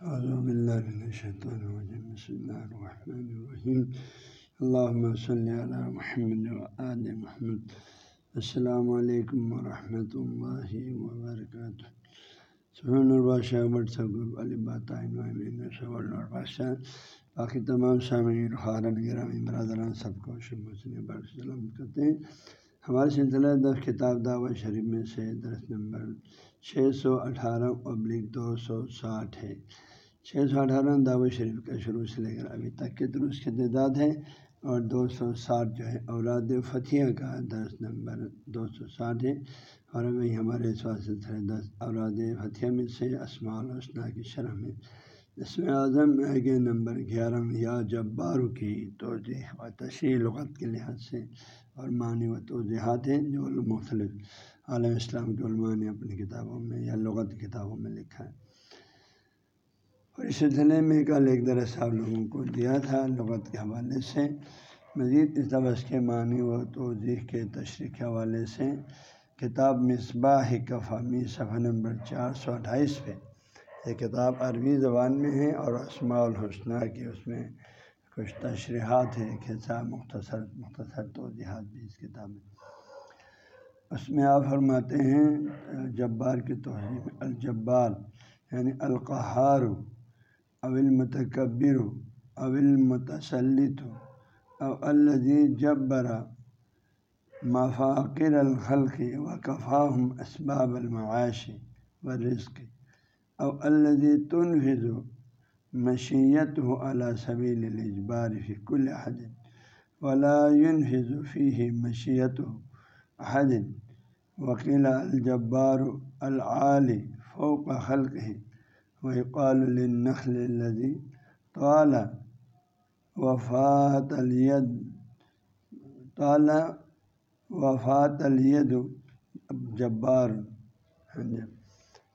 الرحمن الرحیم اللہم صلی محمد و محمد. السلام علیکم ورحمۃ اللہ وبرکاتہ سبحان البادشاہ واٹس گروپ علی بادشاہ باقی تمام سامعین خارن گرامی، برادران، سب کو شب سلام کرتے ہیں. ہمارے سلسلہ دس کتاب دعوت شریف میں سے درس نمبر چھ سو اٹھارہ ابلک دو سو ساٹھ ہے۔ چھ سو اٹھارہ دعوت شریف کا شروع سے لے کر ابھی تک کے درست کے تعداد ہیں اور دو سو ساٹھ جو ہے اوراد فتح کا دس نمبر دو سو ساٹھ ہے۔ اور ابھی ہمارے سلسلہ دس اوراد فتح میں سے اسماع الحسنہ کی شرح میں۔ اس میں اعظم کے نمبر گیارہ یا جبارو کی توجہ و تشریح لغت کے لحاظ سے اور معنی و توجہات ہیں جو مختلف عالم اسلام کے علماء نے اپنی کتابوں میں یا لغت کتابوں میں لکھا ہے۔ اور اس سلسلے میں کل ایک درس آپ لوگوں کو دیا تھا لغت کے حوالے سے۔ مزید اس طبس کے معنی و توضیح کے تشریح کے حوالے سے کتاب مصباح کفامی صفحہ نمبر چار سو اٹھائیس پہ۔ یہ کتاب عربی زبان میں ہے اور اسماع الحسنہ کی اس میں کچھ تشریحات ہے کیسا مختصر مختصر توضیحات بھی اس کتاب میں۔ اس میں آپ فرماتے ہیں جبار کی توحید، الجبار یعنی القحار اول متکبر اول متسلط او الزی جبرا مفاقر الخلق و کفاہم اسباب المعاش و رزق او الزی تنفذ مشیت ہو علیہ صبیل الاجبار فی کل حد ولا ينفذ فيه مشیت ہو حد وکیل الجبار العلی فوق خلق ہے وقال للنخل الذي طال وفات الید طال وفات الید جبار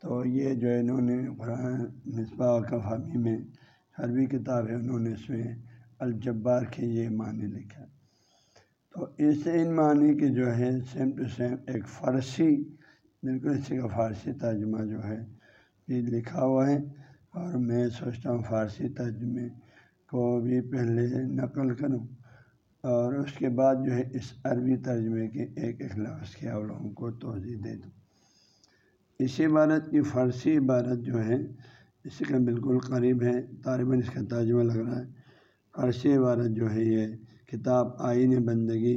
تو یہ جو انہوں نے قرآن مصباح کا فہمی میں عربی کتاب ہے انہوں نے اس میں الجبار کے یہ معنی لکھا تو اس ان معنی کے جو ہے سیم ٹو سیم ایک فارسی، بالکل اسی کا فارسی ترجمہ جو ہے بھی لکھا ہوا ہے۔ اور میں سوچتا ہوں فارسی ترجمے کو بھی پہلے نقل کروں۔ اور اس کے بعد جو ہے اس عربی ترجمے کے ایک ایک لفظ کے آپ لوگوں کو توضیع دے دوں۔ اس عبارت کی فارسی عبارت جو ہے، اس کا بالکل قریب ہے۔ طالباً اس کا ترجمہ لگ رہا ہے۔ فارسی عبارت جو ہے یہ کتاب آئین بندگی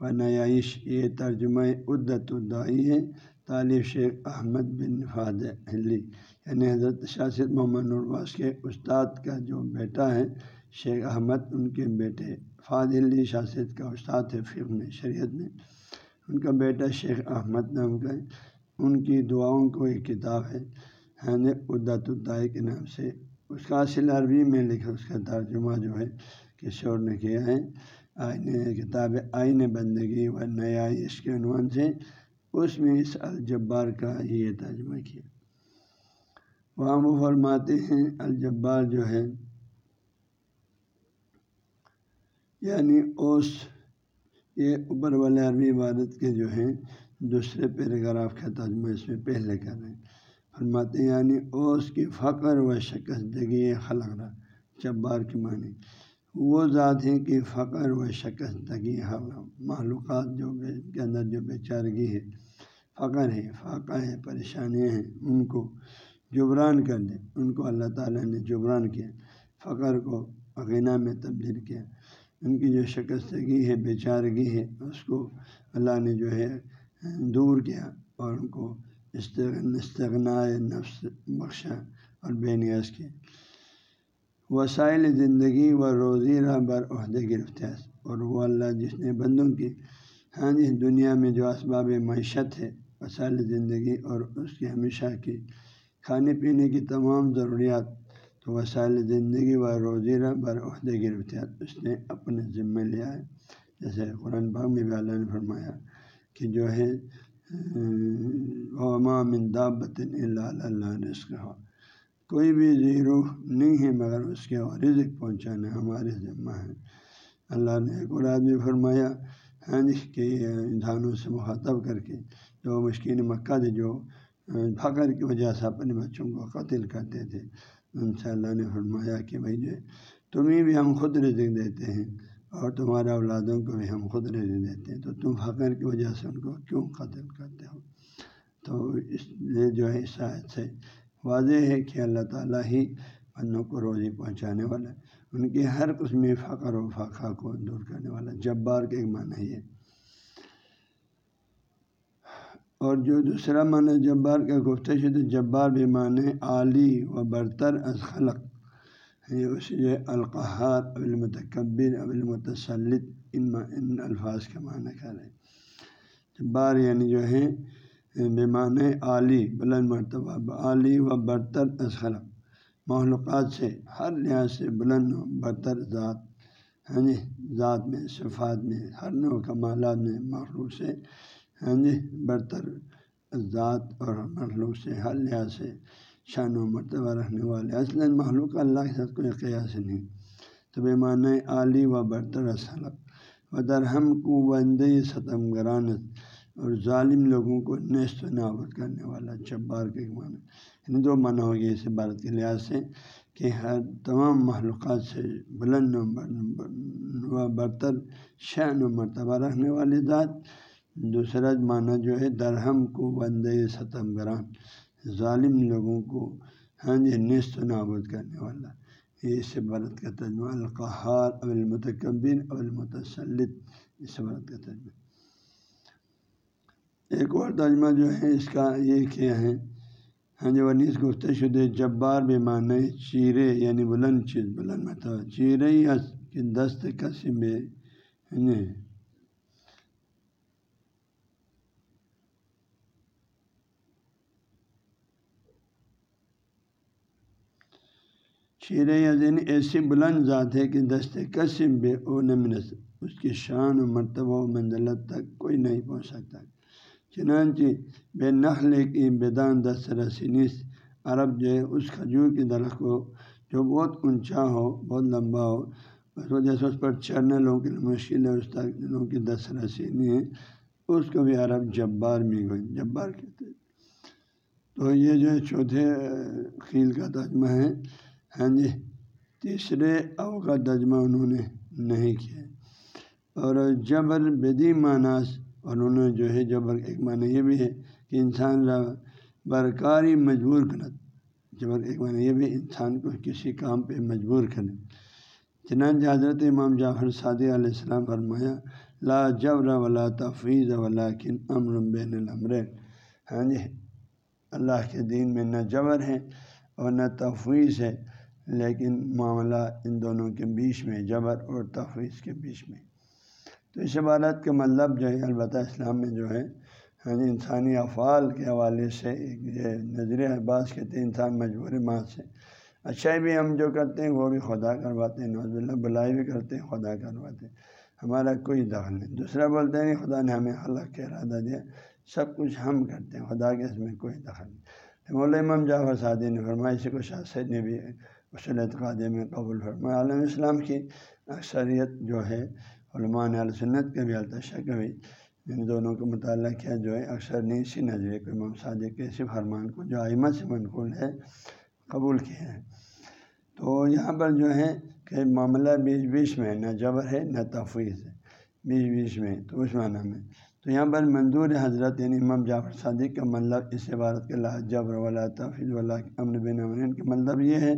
و نیائش یہ ترجمہ عدت الدائی ہے۔ طالب شیخ احمد بن فاد ہلی یعنی حضرت شاست محمد نرواز کے استاد کا جو بیٹا ہے، شیخ احمد، ان کے بیٹے فاد ہلی شاست کا استاد ہے فقہ میں شریعت میں۔ ان کا بیٹا شیخ احمد نام کا ہے۔ ان کی دعاؤں کو ایک کتاب ہے یعنی عدت الدائی کے نام سے۔ اس کا اصل عربی میں لکھا، اس کا ترجمہ جو ہے کسی اور نے کیا ہے۔ آئین کتاب آئین بندگی و نیا اس کے عنوان سے اس میں اس الجبار کا یہ ترجمہ کیا۔ وہاں وہ فرماتے ہیں، الجبار جو ہے یعنی اوس، یہ اوپر والے عربی عبادت کے جو ہیں، دوسرے پیراگراف کا ترجمہ اس میں پہلے کر رہے ہیں۔ فرماتے ہیں یعنی اوس کی فقر و شکستگی خلق رہا، جبار کی معنی۔ وہ ذات ہیں کہ فقر و شکستگی معلومات جو کے اندر جو بے چارگی ہے، فقر ہے فاقہ ہے پریشانیاں ہیں، ان کو جبران کر دیں۔ ان کو اللہ تعالیٰ نے جبران کیا، فقر کو عقینہ میں تبدیل کیا۔ ان کی جو شکستگی ہے بے چارگی ہے، اس کو اللہ نے جو ہے دور کیا اور ان کو استغنا نفس بخشا اور بے نیاز کیا۔ وسائل زندگی و روزی راہ بر عہدے گرفتار اور وہ اللہ جس نے بندوں کی ہاں جی دنیا میں جو اسباب معیشت ہے، وسائل زندگی اور اس کی ہمیشہ کی کھانے پینے کی تمام ضروریات، تو وسائل زندگی و روزی راہ بر عہدے گرفتار اس نے اپنے ذمے لیا ہے۔ جیسے قرآن باغ میں بھی اللہ نے فرمایا کہ جو ہے دابت اللہ رزق کوئی بھی زیرو نہیں ہے مگر اس کے اور رزق پہنچانا ہمارے ذمہ ہے۔ اللہ نے ایک اور آدمی فرمایا ہاں جی کہ انسانوں سے مخاطب کر کے جو مشکین مکہ تھے، جو فخر کی وجہ سے اپنے بچوں کو قتل کرتے تھے، ان شاء اللہ نے فرمایا کہ بھائی جو تمہیں بھی ہم خود رزق دیتے ہیں اور تمہارے اولادوں کو بھی ہم خود رزق دیتے ہیں، تو تم فخر کی وجہ سے ان کو کیوں قتل کرتے ہو؟ تو اس لیے جو ہے شاید سے واضح ہے کہ اللہ تعالیٰ ہی بندوں کو روزی پہنچانے والا ان کی ہر قسم فخر و فاقہ کو دور کرنے والا، جبار کے ایک معنی ہے۔ اور جو دوسرا معنی جبار کا گفتہ شد جبار بھی معنی عالی و برتر از خلق۔ یعنی اس جو القحار ابلمتکبر ابلمتسلط ان ان الفاظ کا معنی کر رہے جبار یعنی جو ہے بیمان عالی، بلند مرتبہ عالی و برتر از خلق۔ معلومات سے ہر لحاظ سے بلند و برتر ذات ہاں جی ذات میں، صفات میں، ہر نو کمالات میں مخلوق سے ہاں جی برتر ذات اور مخلوق سے ہر لحاظ سے شان و مرتبہ رکھنے والے۔ اصل محلوق اللہ کے ساتھ کوئی قیاس نہیں۔ تو بے معنی عالی و برتر اسلق و درہم کو وند ستم گرانت اور ظالم لوگوں کو نیست و نابود کرنے والا جبار کے معنی یعنی دو معنی ہو گیا اس عبارت کے لحاظ سے کہ ہر تمام معلومات سے بلند و برتر شان و مرتبہ رکھنے والی ذات۔ دوسرا معنی جو ہے درہم کو بند ستم گران۔ ظالم لوگوں کو ہاں جی نصف نابود کرنے والا۔ یہ اس برت کا ترجمہ القحار اب المتکبر اب المتسلط اس برت کا ترجمہ۔ ایک اور ترجمہ جو ہے، اس کا یہ کیا ہے ہاں جی ورنیس گفت شدہ جبار بے معنی چیرے یعنی بلند چیز، بلند مطلب چیرے کی دست قسم شیر یعنی یزین ایسی بلند ذات ہے کہ دست قسم بے او نمنس اس کی شان و مرتبہ و منزلت تک کوئی نہیں پہنچ سکتا۔ چنانچہ بے نخل کی بیدان دست رسینس عرب جو ہے، اس کھجور کی درخت کو جو بہت اونچا ہو، بہت لمبا ہو، اس وجہ سے اس پر چڑھنے لوگوں کے لیے مشکل ہے، اس تک لوگوں کی دست رسینی ہے۔ اس کو بھی عرب جبار میں گئی جبار کہتے ہیں۔ تو یہ جو ہے، چوتھے خیل کا تجمہ ہے۔ ہاں جی تیسرے او کا تجمہ انہوں نے نہیں کیا۔ اور جبر بدی معناس اور انہوں نے جو ہے جبر ایک معنی یہ بھی ہے کہ انسان برکاری مجبور کرت جبر ایک معنی یہ بھی انسان کو کسی کام پہ مجبور کرے چنانچہ حضرت امام جعفر صادی علیہ السلام فرمایا، لا جبر ولا تفیض ولا کن امر بین الامر ہاں جی اللہ کے دین میں نہ جبر ہے اور نہ تفویض ہے، لیکن معاملہ ان دونوں کے بیچ میں، جبر اور تفویض کے بیچ میں۔ تو اس عبارت کا مطلب جو ہے، البتہ اسلام میں جو ہے ہاں جی، انسانی افعال کے حوالے سے ایک نظر عباس کہتے ہیں انسان مجبور ماں سے۔ اچھائی بھی ہم جو کرتے ہیں، وہ بھی خدا کرواتے ہیں نوز اللہ بلائی بھی کرتے ہیں، خدا کرواتے ہیں۔ ہمارا کوئی دخل نہیں۔ دوسرا بولتے ہیں، خدا نے ہمیں حلق کے ارادہ دیا، سب کچھ ہم کرتے ہیں، خدا کے اس میں کوئی دخل نہیں۔ مولا امام جعفر سعدی نے فرمائی سے کچھ شاست نے بھی اصول اعتقاد میں قبول فرما عالم اسلام کی اکثریت جو ہے علماء علیہ سنت کے بھی التشا کا بھی ان دونوں کا مطالعہ کیا جو ہے اکثر نے اسی نظریے کو امام صادق کے اسی فرمان کو جو آئمہ سے منقول ہے، قبول کیا ہے تو یہاں پر جو ہے کہ معاملہ بیچ بیچ میں نہ جبر ہے نہ تفویض ہے، بیچ بیچ میں، تو اس معنی میں۔ تو یہاں پر منظور حضرت یعنی امام جعفر صادق کا مطلب اس عبارت کے لا جبر ولا تفیظ ولا امن بن امن کا مطلب یہ ہے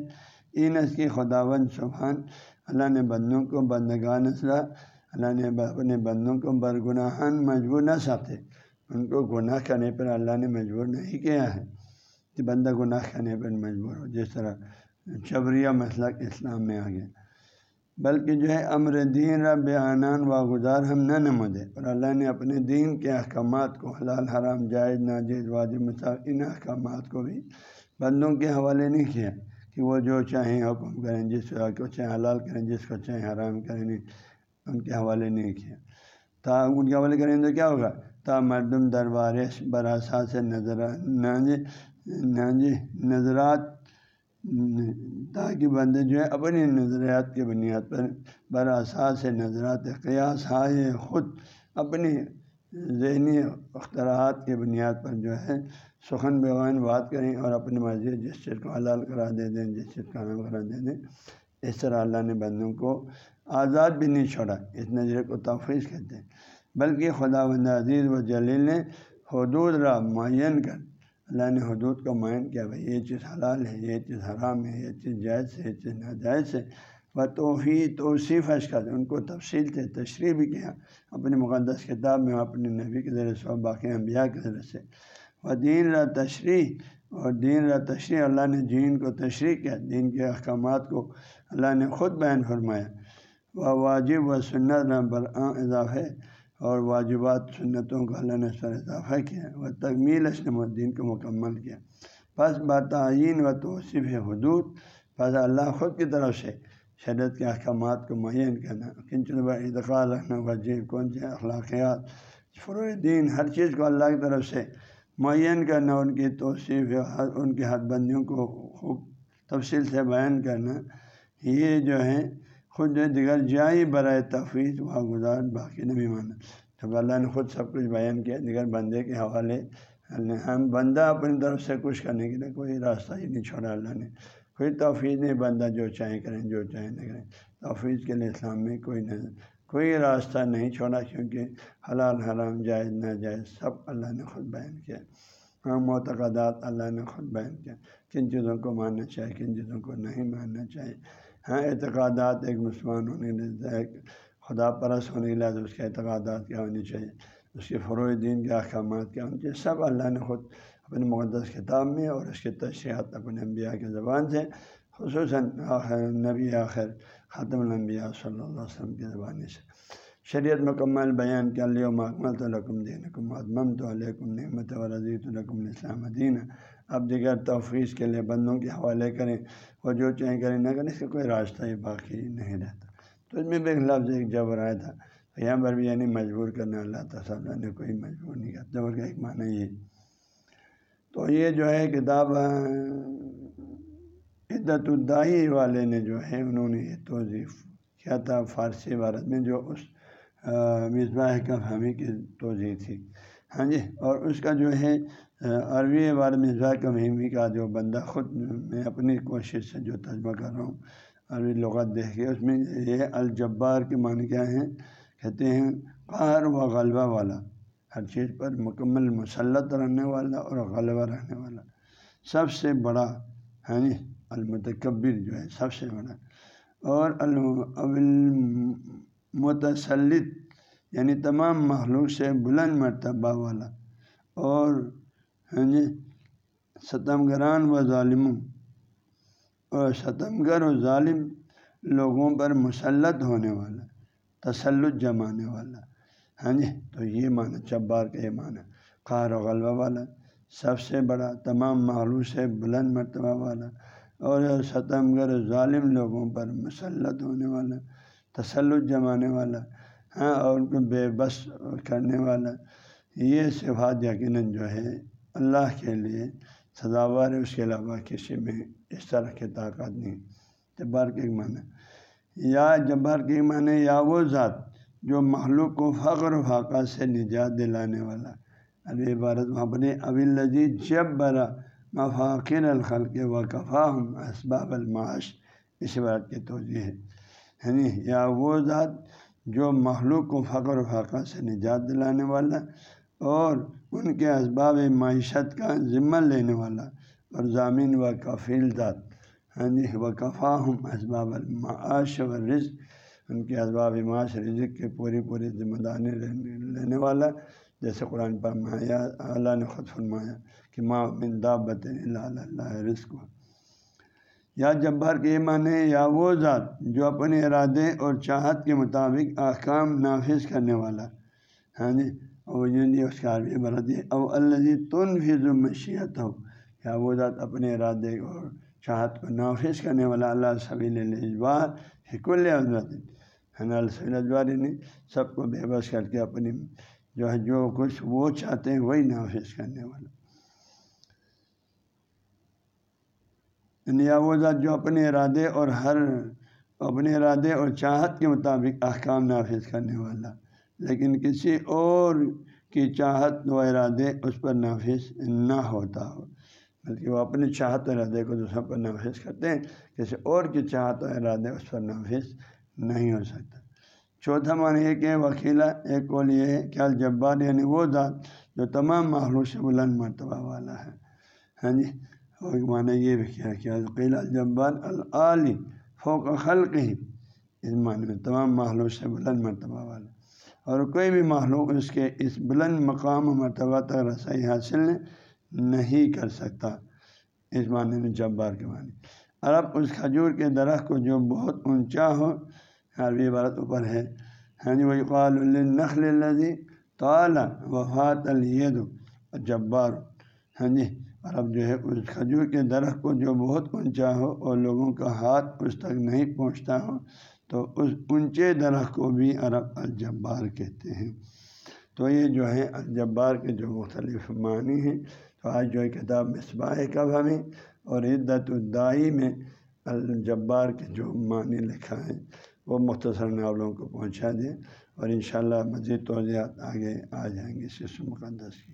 ان اس کی خداون سبحان اللہ نے بندوں کو بندگان نسرا اللہ نے اپنے بندوں کو برگناہن مجبور نہ سکتے ان کو گناہ کرنے پر اللہ نے مجبور نہیں کیا ہے۔ کہ بندہ گناہ کرنے پر مجبور ہو، جس طرح چبریہ مسلک اسلام میں آ گیا۔ بلکہ جو ہے امر دین رب عنان و گزار ہم نہ نمودے۔ اور اللہ نے اپنے دین کے احکامات کو، حلال، حرام، جائز ناجائز واجب مثال ان احکامات کو بھی بندوں کے حوالے نہیں کیا۔ کہ وہ جو چاہیں حکم کریں، جس کو چاہیں حلال کریں، جس کو چاہیں حرام کریں۔ نہیں ان کے حوالے نہیں کیا تا ان کے حوالے کریں تو کیا ہوگا؟ تا مردم دربار براسا سے نظر جی جی نظرات تاکہ بندے جو ہے اپنی نظریات کی بنیاد پر براسا سے نظرات قیاس ہائے خود اپنی ذہنی اختراعات کی بنیاد پر جو ہے سخن بغان بات کریں اور اپنی مرضی جس چیز کو حلال کرا دے دیں، جس چیز کو حرام کرا دے دیں۔ اس طرح اللہ نے بندوں کو آزاد بھی نہیں چھوڑا، اس نظر کو تفریح کہتے ہیں۔ بلکہ خدا بند عزیز و جلیل نے حدود را معین کر، اللہ نے حدود کو معین کیا، بھائی یہ چیز حلال ہے، یہ چیز حرام ہے، یہ چیز جائز ہے، یہ چیز ناجائز ہے۔ و توحید توصیف کر، ان کو تفصیل سے تشریح بھی کیا، اپنی مقدس کتاب میں، اپنے نبی کے ذریعے سے، باقی انبیاء کے ذریعے سے۔ و دین را تشریح، اور دین را تشریح، اللہ نے دین کو تشریح کیا، دین کے احکامات کو اللہ نے خود بیان فرمایا۔ وہ واجب و سنت برآں اضافہ اور واجبات سنتوں کا اللہ نے اس پر اضافہ کیا وہ تکمیل اسلم الدین کو مکمل کیا۔ بس بتعین و توصیف حدود بس اللہ خود کی طرف سے شریعت کے احکامات کو معین کرنا کنچن اتقال رکھنا وجیب کون سے اخلاقیات فروع دین، ہر چیز کو اللہ کی طرف سے معین کرنا، ان کی توصیف ان کی حد بندیوں کو خوب تفصیل سے بیان کرنا، یہ جو ہے خود جو دیگر جائی برائے تفریح و گزار باقی نہیں مانا۔ جب اللہ نے خود سب کچھ بیان کیا، دیگر بندے کے حوالے۔ ہم بندہ اپنی طرف سے کچھ کرنے کے لیے کوئی راستہ ہی نہیں چھوڑا۔ اللہ نے کوئی توفیع نہیں، بندہ جو چاہیں کریں، جو چاہیں نہ کریں۔ توفیق کے لیے اسلام میں کوئی نہیں کوئی راستہ نہیں چھوڑا، کیونکہ حلال، حرام، جائز نہ جائز سب اللہ نے خود بیان کیا۔ ہاں معتقدات اللہ نے خود بیان کیا۔ کن چیزوں کو ماننا چاہیے کن چیزوں کو نہیں ماننا چاہیے ہاں اعتقادات ایک مسلمان ہونے کے ایک خدا پرست ہونے کے لحاظ اس کے اعتقادات کیا ہونی چاہیے، اس کے فروغ دین کے احکامات کیا ہونی چاہیے، سب اللہ نے خود اپنے مقدس کتاب میں اور اس کے تشریحات اپنے انبیاء کے زبان سے، خصوصاً آخر نبی آخر ختم الانبیاء صلی اللہ علیہ وسلم کی زبان سے۔ شریعت مکمل بیان کے علیہ محمد الکم دین کم تو علیکم نعمت و رضیۃ الکم الاسلام دین اب دیگر تفریح کے لیے بندوں کے حوالے کریں اور جو چاہیں کریں، نہ کریں، اس کا کوئی راستہ ہی باقی نہیں رہتا۔ تو اس میں بھی ایک لفظ، ایک جبر آیا تھا۔ یہاں پر بھی یعنی مجبور کرنا اللہ تعالیٰ نے کوئی مجبور نہیں کیا۔ جبر کا ایک معنی یہ۔ تو یہ جو ہے کتاب عدت الدائی والے نے جو ہے، انہوں نے یہ توضیف کیا تھا فارسی عبارت میں، جو اس مصباح کا فہمی کی توضیع تھی۔ ہاں جی؟ اور اس کا جو ہے عربی بار مصباح کا کا جو بندہ خود میں اپنی کوشش سے جو تجربہ کر رہا ہوں، عربی لغت دیکھ کے اس میں یہ الجبار کے معنی کیا ہیں؟ کہتے ہیں قہر و غلبہ والا، ہر چیز پر مکمل مسلط رہنے والا اور غلبہ رہنے والا۔ سب سے بڑا ہے نا المتکبر جو ہے، سب سے بڑا۔ اور متسلط یعنی تمام مخلوق سے بلند مرتبہ والا۔ اور یعنی ہاں جی ستم گران و ظالموں۔ اور ستم گر و ظالم لوگوں پر مسلط ہونے والا، تسلط جمانے والا۔ ہاں جی تو یہ معنی چبار کا یہ معنی خار و غلبہ والا۔ سب سے بڑا، تمام معلوم سے بلند مرتبہ والا۔ اور ستم گر ظالم لوگوں پر مسلط ہونے والا، تسلط جمانے والا۔ ہاں اور ان کو بے بس کرنے والا۔ یہ صفات یقیناً جو ہے اللہ کے لیے سزاوار ہے، اس کے علاوہ کسی میں اس طرح کی طاقت نہیں۔ جبار کے ایک معنی یا جبار کے ایک معنی یا وہ ذات جو مخلوق کو فخر و فاقہ سے نجات دلانے والا۔ ابھی عبارت وہاں پر ابھی لذیذ جب برا مفاقر الخل کے وقفا ہم اسباب المعاش۔ اس عبارت کی توجہ ہے۔ یعنی یا وہ ذات جو مخلوق کو فخر و فاقہ سے نجات دلانے والا اور ان کے اسباب معیشت کا ذمہ لینے والا اور ضامین و کفیل ذات ہاں جی و کفا ہم اسباب المعاش و رزق ان کے اسباب معاش، رزق کے پوری پوری ذمہ داری لینے والا، جیسے قرآن پر مایا، اللہ نے خود فرمایا کہ ماں دابت اللہ رزق۔ یا جبار کے معنی یا وہ ذات جو اپنے ارادے اور چاہت کے مطابق احکام نافذ کرنے والا ہاں جی اور اس کا عربی برت او الزی تن فض مشیت ہو یا وہ ذات اپنے ارادے اور چاہت کو نافذ کرنے والا اللہ سبیل الجبار حکل حضرت اجواری نے سب کو بے بس کر کے اپنی جو ہے، جو کچھ وہ چاہتے ہیں، وہی نافذ کرنے والا۔ یعنی وہ ذات جو اپنے ارادے اور ہر، اپنے ارادے اور چاہت کے مطابق احکام نافذ کرنے والا۔ لیکن کسی اور کی چاہت و ارادے اس پر نافذ نہ ہوتا ہو۔ بلکہ وہ اپنی چاہت و ارادے کو دوسروں پر نافذ کرتے ہیں۔ کسی اور کی چاہت و ارادے اس پر نافذ نہیں ہو سکتا۔ چوتھا معنی یہ کہ وکیلا ایک قول یہ ہے کہ الجبار یعنی وہ ذات جو تمام معلوم سے بلند مرتبہ والا ہے۔ ہاں جی اور معنی یہ بھی کیا کہ القیل الجبار العلی فوق خلق ہی اس معنی میں تمام معلوم سے بلند مرتبہ والا۔ اور کوئی بھی معلوم اس کے اس بلند مقام و مرتبہ تک رسائی حاصل نہیں کر سکتا۔ اس معنی میں جبار کے معنی۔ عرب اس کھجور کے درخت کو جو بہت اونچا ہو عربی عبارت اوپر ہے۔ ہاں جی وہی قال النخل الذي طال وفات الید۔ جبار۔ ہاں جی عرب جو ہے اس کھجور کے درخت کو جو بہت اونچا ہو اور لوگوں کا ہاتھ اس تک نہیں پہنچتا ہو تو اس اونچے درخت کو بھی عرب الجبار کہتے ہیں۔ تو یہ جو ہے، الجبار کے جو مختلف معنی ہیں، تو آج جو ہے، کتاب مصباح کب ہمیں اور عدت الدائی میں الجبار کے جو معنی لکھا ہے، وہ مختصر ناولوں کو پہنچا دیں اور انشاءاللہ مزید توضیحات آگے آ جائیں گے اس مقدس کی۔